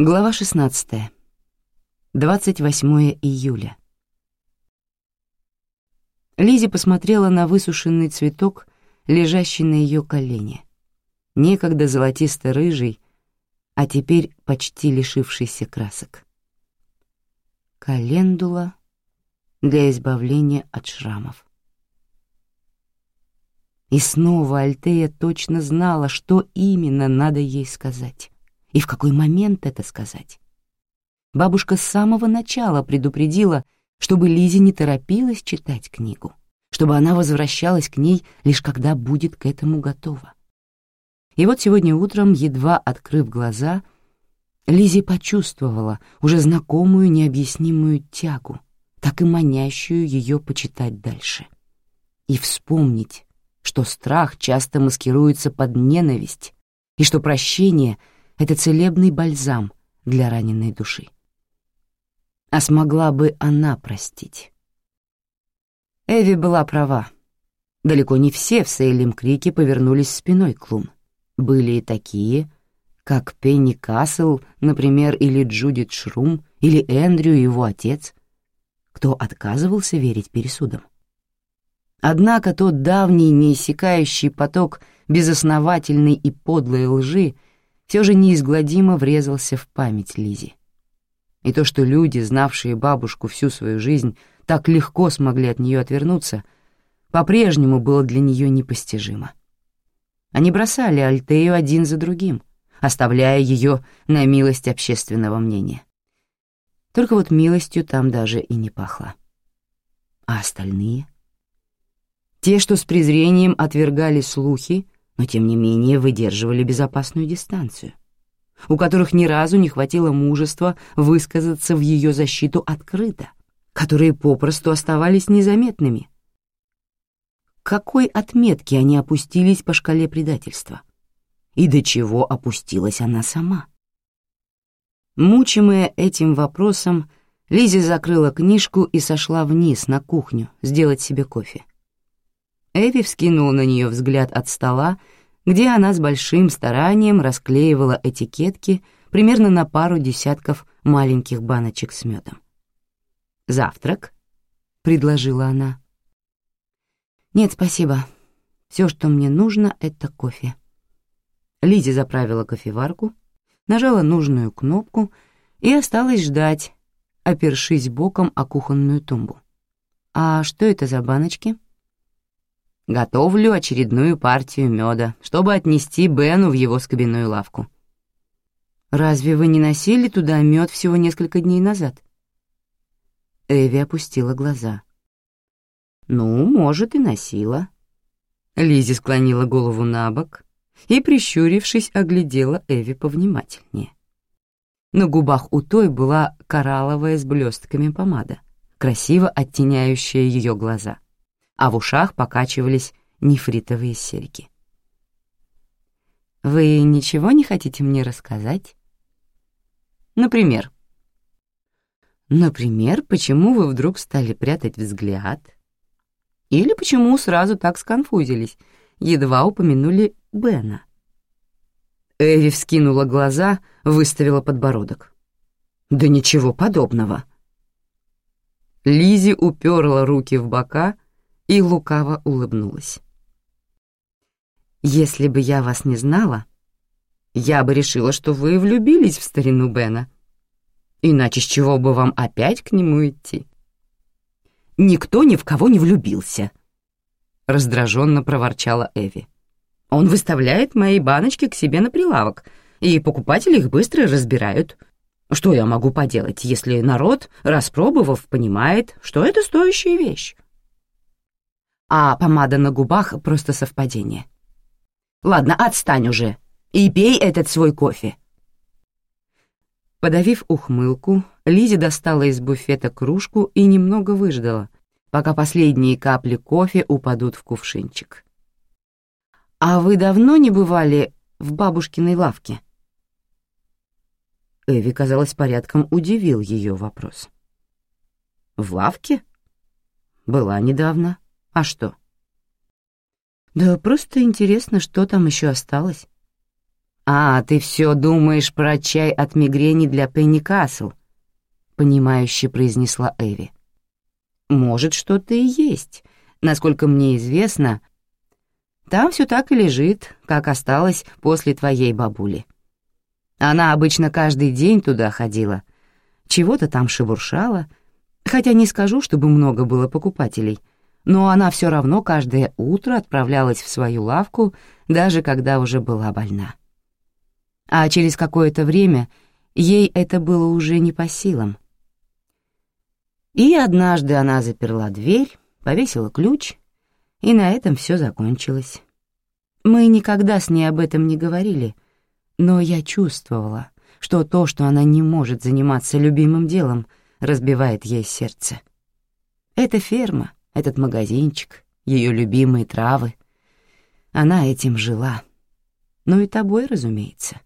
Глава 16. 28 июля. Лизи посмотрела на высушенный цветок, лежащий на ее колене. Некогда золотисто-рыжий, а теперь почти лишившийся красок. Календула для избавления от шрамов. И снова Альтея точно знала, что именно надо ей сказать и в какой момент это сказать. Бабушка с самого начала предупредила, чтобы Лизе не торопилась читать книгу, чтобы она возвращалась к ней лишь когда будет к этому готова. И вот сегодня утром, едва открыв глаза, Лизи почувствовала уже знакомую необъяснимую тягу, так и манящую ее почитать дальше. И вспомнить, что страх часто маскируется под ненависть, и что прощение — это целебный бальзам для раненой души. А смогла бы она простить? Эви была права. Далеко не все в Сейлем Крике повернулись спиной к Лун. Были и такие, как Пенни Кассел, например, или Джудит Шрум, или Эндрю его отец, кто отказывался верить пересудам. Однако тот давний неиссякающий поток безосновательной и подлой лжи — все же неизгладимо врезался в память Лизи. И то, что люди, знавшие бабушку всю свою жизнь, так легко смогли от нее отвернуться, по-прежнему было для нее непостижимо. Они бросали Альтею один за другим, оставляя ее на милость общественного мнения. Только вот милостью там даже и не пахло. А остальные? Те, что с презрением отвергали слухи, но тем не менее выдерживали безопасную дистанцию, у которых ни разу не хватило мужества высказаться в ее защиту открыто, которые попросту оставались незаметными. Какой отметке они опустились по шкале предательства? И до чего опустилась она сама? Мучимая этим вопросом, Лизи закрыла книжку и сошла вниз на кухню сделать себе кофе. Эви вскинула на нее взгляд от стола, где она с большим старанием расклеивала этикетки примерно на пару десятков маленьких баночек с медом. «Завтрак?» — предложила она. «Нет, спасибо. Все, что мне нужно, — это кофе». Лизи заправила кофеварку, нажала нужную кнопку и осталась ждать, опершись боком о кухонную тумбу. «А что это за баночки?» Готовлю очередную партию меда, чтобы отнести Бену в его скобяную лавку. «Разве вы не носили туда мед всего несколько дней назад?» Эви опустила глаза. «Ну, может, и носила». Лизи склонила голову на бок и, прищурившись, оглядела Эви повнимательнее. На губах у той была коралловая с блестками помада, красиво оттеняющая ее глаза — а в ушах покачивались нефритовые серьги. «Вы ничего не хотите мне рассказать?» «Например?» «Например, почему вы вдруг стали прятать взгляд?» «Или почему сразу так сконфузились, едва упомянули Бена?» Эви вскинула глаза, выставила подбородок. «Да ничего подобного!» Лизи уперла руки в бока и лукаво улыбнулась. «Если бы я вас не знала, я бы решила, что вы влюбились в старину Бена. Иначе с чего бы вам опять к нему идти?» «Никто ни в кого не влюбился», — раздраженно проворчала Эви. «Он выставляет мои баночки к себе на прилавок, и покупатели их быстро разбирают. Что я могу поделать, если народ, распробовав, понимает, что это стоящая вещь?» А помада на губах — просто совпадение. Ладно, отстань уже и пей этот свой кофе. Подавив ухмылку, Лизи достала из буфета кружку и немного выждала, пока последние капли кофе упадут в кувшинчик. «А вы давно не бывали в бабушкиной лавке?» Эви, казалось, порядком удивил ее вопрос. «В лавке?» «Была недавно». А что? Да просто интересно, что там еще осталось. «А, ты все думаешь про чай от мигрени для Пенни Касл», — понимающе произнесла Эви. «Может, что-то и есть. Насколько мне известно, там все так и лежит, как осталось после твоей бабули. Она обычно каждый день туда ходила, чего-то там шебуршала, хотя не скажу, чтобы много было покупателей, но она все равно каждое утро отправлялась в свою лавку, даже когда уже была больна. А через какое-то время ей это было уже не по силам. И однажды она заперла дверь, повесила ключ и на этом все закончилось. Мы никогда с ней об этом не говорили, но я чувствовала, что то, что она не может заниматься любимым делом, разбивает ей сердце. Эта ферма, этот магазинчик, ее любимые травы. Она этим жила. Ну и тобой, разумеется.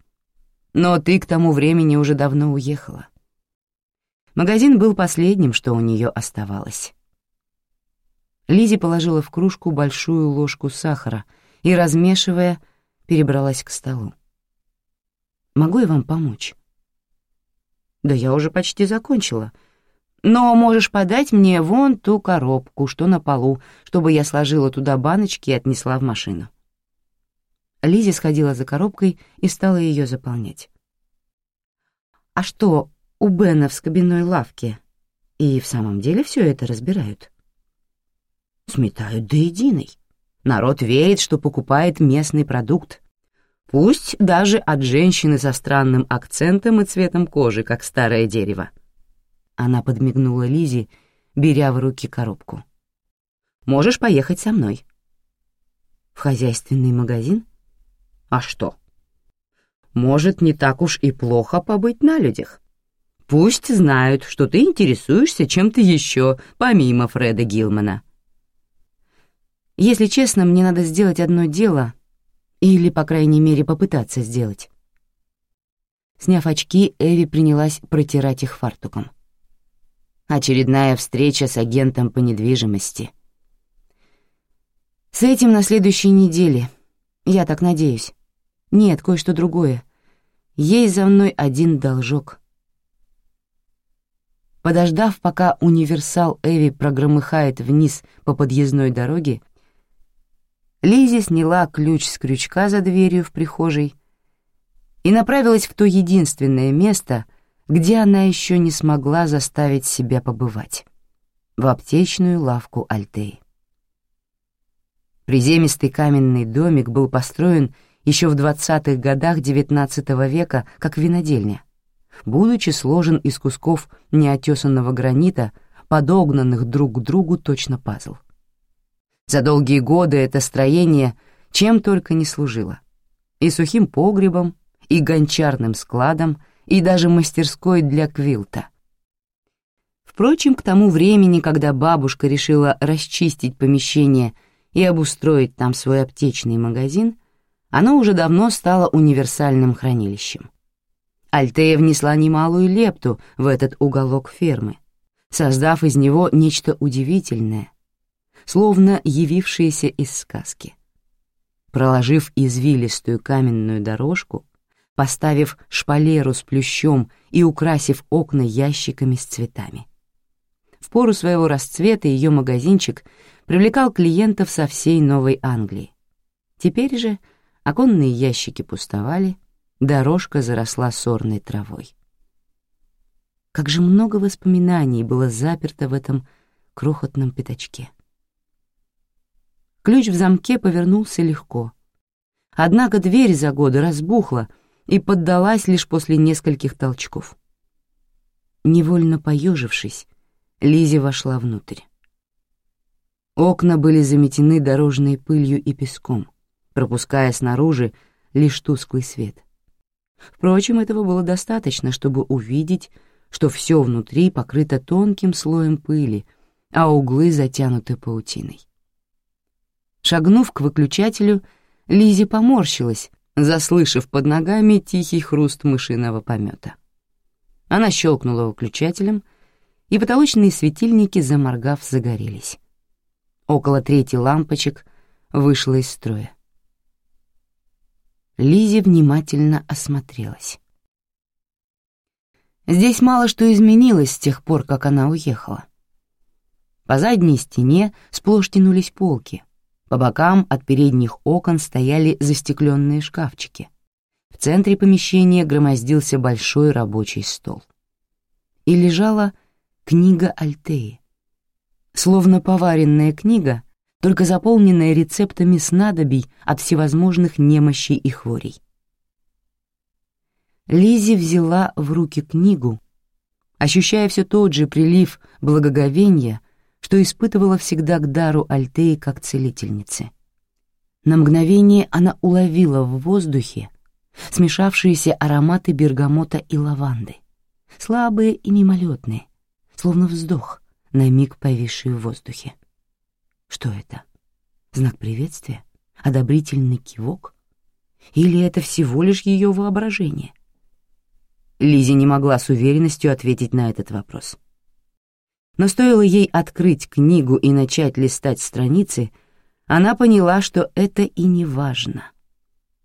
Но ты к тому времени уже давно уехала. Магазин был последним, что у нее оставалось. Лизи положила в кружку большую ложку сахара и, размешивая, перебралась к столу. «Могу я вам помочь?» «Да я уже почти закончила. Но можешь подать мне вон ту коробку, что на полу, чтобы я сложила туда баночки и отнесла в машину». Лизи сходила за коробкой и стала ее заполнять. «А что, у Бена в скобяной лавке и в самом деле все это разбирают?» сметают до единой. Народ верит, что покупает местный продукт. Пусть даже от женщины со странным акцентом и цветом кожи, как старое дерево. Она подмигнула Лизе, беря в руки коробку. «Можешь поехать со мной». «В хозяйственный магазин? А что?» «Может, не так уж и плохо побыть на людях. Пусть знают, что ты интересуешься чем-то еще, помимо Фреда Гилмана». Если честно, мне надо сделать одно дело, или, по крайней мере, попытаться сделать. Сняв очки, Эви принялась протирать их фартуком. Очередная встреча с агентом по недвижимости. С этим на следующей неделе. Я так надеюсь. Нет, кое-что другое. Есть за мной один должок. Подождав, пока универсал Эви прогромыхает вниз по подъездной дороге, Лизи сняла ключ с крючка за дверью в прихожей и направилась в то единственное место, где она еще не смогла заставить себя побывать — в аптечную лавку Альтеи. Приземистый каменный домик был построен еще в 20-х годах XIX века как винодельня, будучи сложен из кусков неотесанного гранита, подогнанных друг к другу точно пазл. За долгие годы это строение чем только не служило. И сухим погребом, и гончарным складом, и даже мастерской для квилта. Впрочем, к тому времени, когда бабушка решила расчистить помещение и обустроить там свой аптечный магазин, оно уже давно стало универсальным хранилищем. Альтея внесла немалую лепту в этот уголок фермы, создав из него нечто удивительное, словно явившиеся из сказки. Проложив извилистую каменную дорожку, поставив шпалеру с плющом и украсив окна ящиками с цветами. В пору своего расцвета ее магазинчик привлекал клиентов со всей Новой Англии. Теперь же оконные ящики пустовали, дорожка заросла сорной травой. Как же много воспоминаний было заперто в этом крохотном пятачке. Ключ в замке повернулся легко. Однако дверь за годы разбухла и поддалась лишь после нескольких толчков. Невольно поежившись, Лизи вошла внутрь. Окна были заметены дорожной пылью и песком, пропуская снаружи лишь тусклый свет. Впрочем, этого было достаточно, чтобы увидеть, что все внутри покрыто тонким слоем пыли, а углы затянуты паутиной. Шагнув к выключателю, Лизи поморщилась, заслышав под ногами тихий хруст мышиного помета. Она щелкнула выключателем, и потолочные светильники, заморгав, загорелись. Около трети лампочек вышло из строя. Лизи внимательно осмотрелась. Здесь мало что изменилось с тех пор, как она уехала. По задней стене сплошь тянулись полки. По бокам от передних окон стояли застекленные шкафчики. В центре помещения громоздился большой рабочий стол. И лежала книга Альтеи. Словно поваренная книга, только заполненная рецептами снадобий от всевозможных немощей и хворей. Лизи взяла в руки книгу, ощущая все тот же прилив благоговения, что испытывала всегда к дару Альтеи как целительницы. На мгновение она уловила в воздухе смешавшиеся ароматы бергамота и лаванды, слабые и мимолетные, словно вздох, на миг повисший в воздухе. Что это? Знак приветствия? Одобрительный кивок? Или это всего лишь ее воображение? Лизи не могла с уверенностью ответить на этот вопрос. Но стоило ей открыть книгу и начать листать страницы, она поняла, что это и не важно.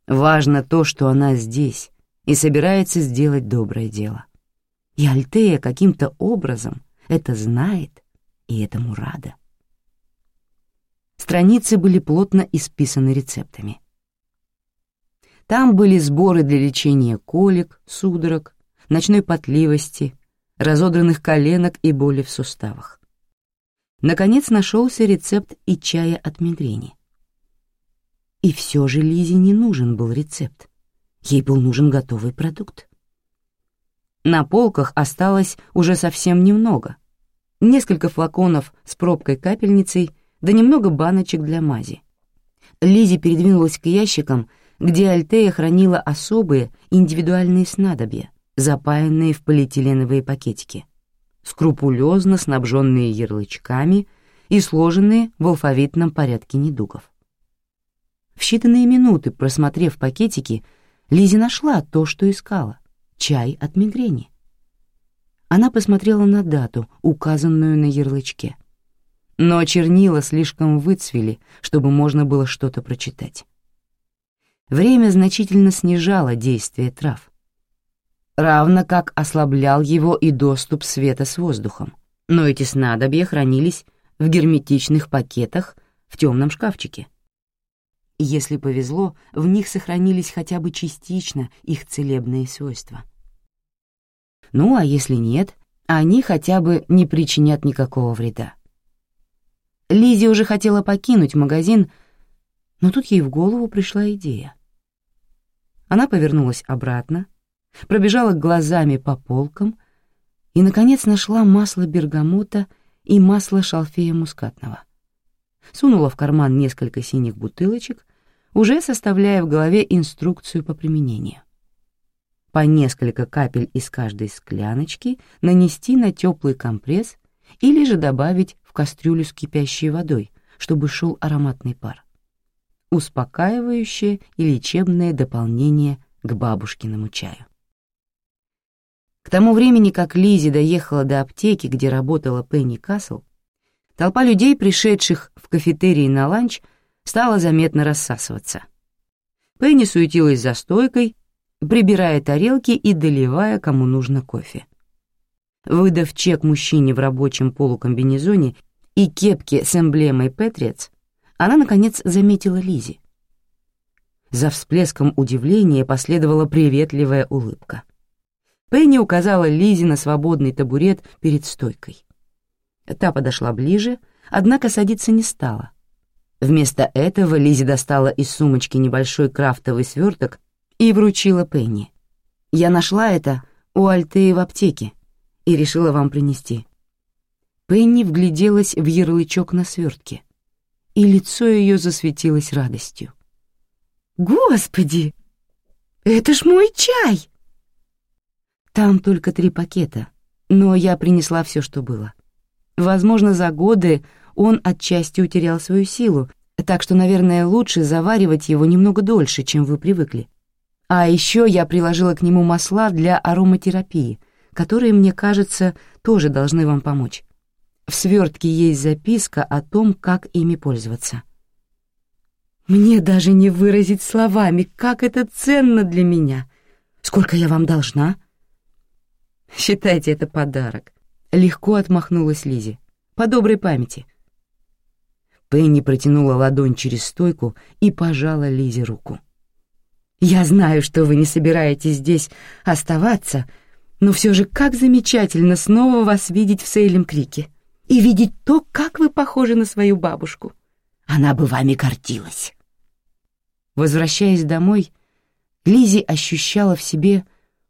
Важно то, что она здесь и собирается сделать доброе дело. И Альтея каким-то образом это знает и этому рада. Страницы были плотно исписаны рецептами. Там были сборы для лечения колик, судорог, ночной потливости, разодранных коленок и боли в суставах. Наконец нашелся рецепт и чая от мигрени. И все же Лизе не нужен был рецепт. Ей был нужен готовый продукт. На полках осталось уже совсем немного. Несколько флаконов с пробкой-капельницей, да немного баночек для мази. Лизи передвинулась к ящикам, где Альтея хранила особые индивидуальные снадобья, запаянные в полиэтиленовые пакетики, скрупулезно снабженные ярлычками и сложенные в алфавитном порядке недугов. В считанные минуты, просмотрев пакетики, Лизи нашла то, что искала — чай от мигрени. Она посмотрела на дату, указанную на ярлычке. Но чернила слишком выцвели, чтобы можно было что-то прочитать. Время значительно снижало действие трав, равно как ослаблял его и доступ света с воздухом. Но эти снадобья хранились в герметичных пакетах в темном шкафчике. Если повезло, в них сохранились хотя бы частично их целебные свойства. Ну, а если нет, они хотя бы не причинят никакого вреда. Лизи уже хотела покинуть магазин, но тут ей в голову пришла идея. Она повернулась обратно, пробежала глазами по полкам и, наконец, нашла масло бергамота и масло шалфея мускатного. Сунула в карман несколько синих бутылочек, уже составляя в голове инструкцию по применению. По несколько капель из каждой скляночки нанести на теплый компресс или же добавить в кастрюлю с кипящей водой, чтобы шел ароматный пар. Успокаивающее и лечебное дополнение к бабушкиному чаю. К тому времени, как Лизи доехала до аптеки, где работала Пенни Касл, толпа людей, пришедших в кафетерий на ланч, стала заметно рассасываться. Пенни суетилась за стойкой, прибирая тарелки и доливая, кому нужно кофе. Выдав чек мужчине в рабочем полукомбинезоне и кепке с эмблемой «Патриотс», она, наконец, заметила Лизи. За всплеском удивления последовала приветливая улыбка. Пенни указала Лизе на свободный табурет перед стойкой. Та подошла ближе, однако садиться не стала. Вместо этого Лизи достала из сумочки небольшой крафтовый сверток и вручила Пенни. «Я нашла это у Альтеи в аптеке и решила вам принести». Пенни вгляделась в ярлычок на свертке, и лицо ее засветилось радостью. «Господи, это ж мой чай!» Там только три пакета, но я принесла все, что было. Возможно, за годы он отчасти утерял свою силу, так что, наверное, лучше заваривать его немного дольше, чем вы привыкли. А еще я приложила к нему масла для ароматерапии, которые, мне кажется, тоже должны вам помочь. В свертке есть записка о том, как ими пользоваться. Мне даже не выразить словами, как это ценно для меня. Сколько я вам должна?» «Считайте это подарок», — легко отмахнулась Лизи. «По доброй памяти». Пенни протянула ладонь через стойку и пожала Лизе руку. «Я знаю, что вы не собираетесь здесь оставаться, но все же как замечательно снова вас видеть в Сейлем Крике и видеть то, как вы похожи на свою бабушку. Она бы вами гордилась». Возвращаясь домой, Лизи ощущала в себе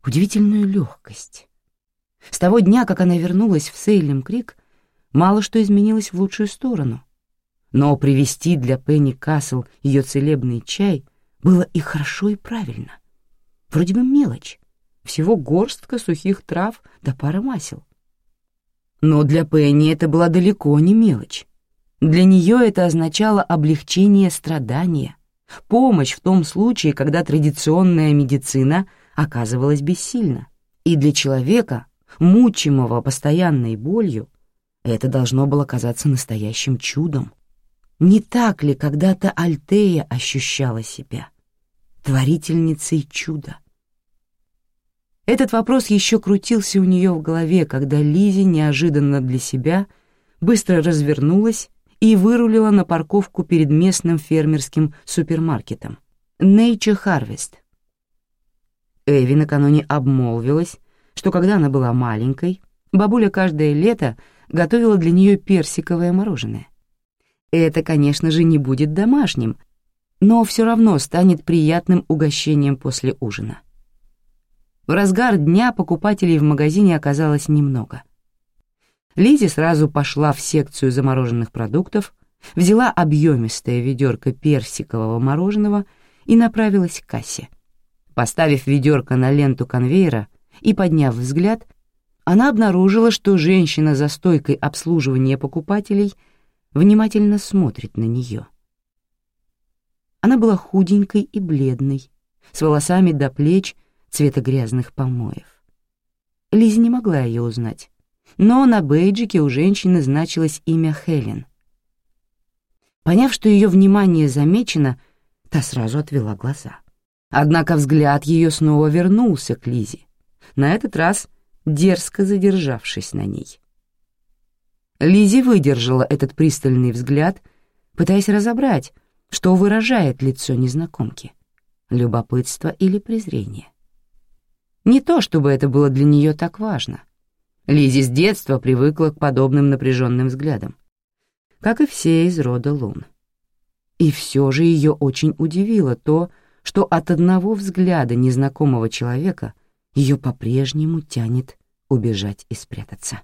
удивительную легкость. С того дня, как она вернулась в Сейлем Крик, мало что изменилось в лучшую сторону. Но привезти для Пенни Касл ее целебный чай было и хорошо, и правильно. Вроде бы мелочь, всего горстка сухих трав да пара масел. Но для Пенни это была далеко не мелочь. Для нее это означало облегчение страдания, помощь в том случае, когда традиционная медицина оказывалась бессильна. И для человека, мучимого постоянной болью, это должно было казаться настоящим чудом. Не так ли когда-то Альтея ощущала себя? Творительницей чуда. Этот вопрос еще крутился у нее в голове, когда Лизи неожиданно для себя быстро развернулась и вырулила на парковку перед местным фермерским супермаркетом Nature Harvest. Эви накануне обмолвилась, что когда она была маленькой, бабуля каждое лето готовила для нее персиковое мороженое. Это, конечно же, не будет домашним, но все равно станет приятным угощением после ужина. В разгар дня покупателей в магазине оказалось немного. Лизи сразу пошла в секцию замороженных продуктов, взяла объемистое ведерко персикового мороженого и направилась к кассе. Поставив ведерко на ленту конвейера и подняв взгляд, она обнаружила, что женщина за стойкой обслуживания покупателей — внимательно смотрит на нее. Она была худенькой и бледной, с волосами до плеч цвета грязных помоев. Лизи не могла ее узнать, но на бейджике у женщины значилось имя Хелен. Поняв, что ее внимание замечено, та сразу отвела глаза. Однако взгляд ее снова вернулся к Лизе, на этот раз дерзко задержавшись на ней. Лизи выдержала этот пристальный взгляд, пытаясь разобрать, что выражает лицо незнакомки — любопытство или презрение. Не то, чтобы это было для нее так важно. Лизи с детства привыкла к подобным напряженным взглядам, как и все из рода Лун. И все же ее очень удивило то, что от одного взгляда незнакомого человека ее по-прежнему тянет убежать и спрятаться.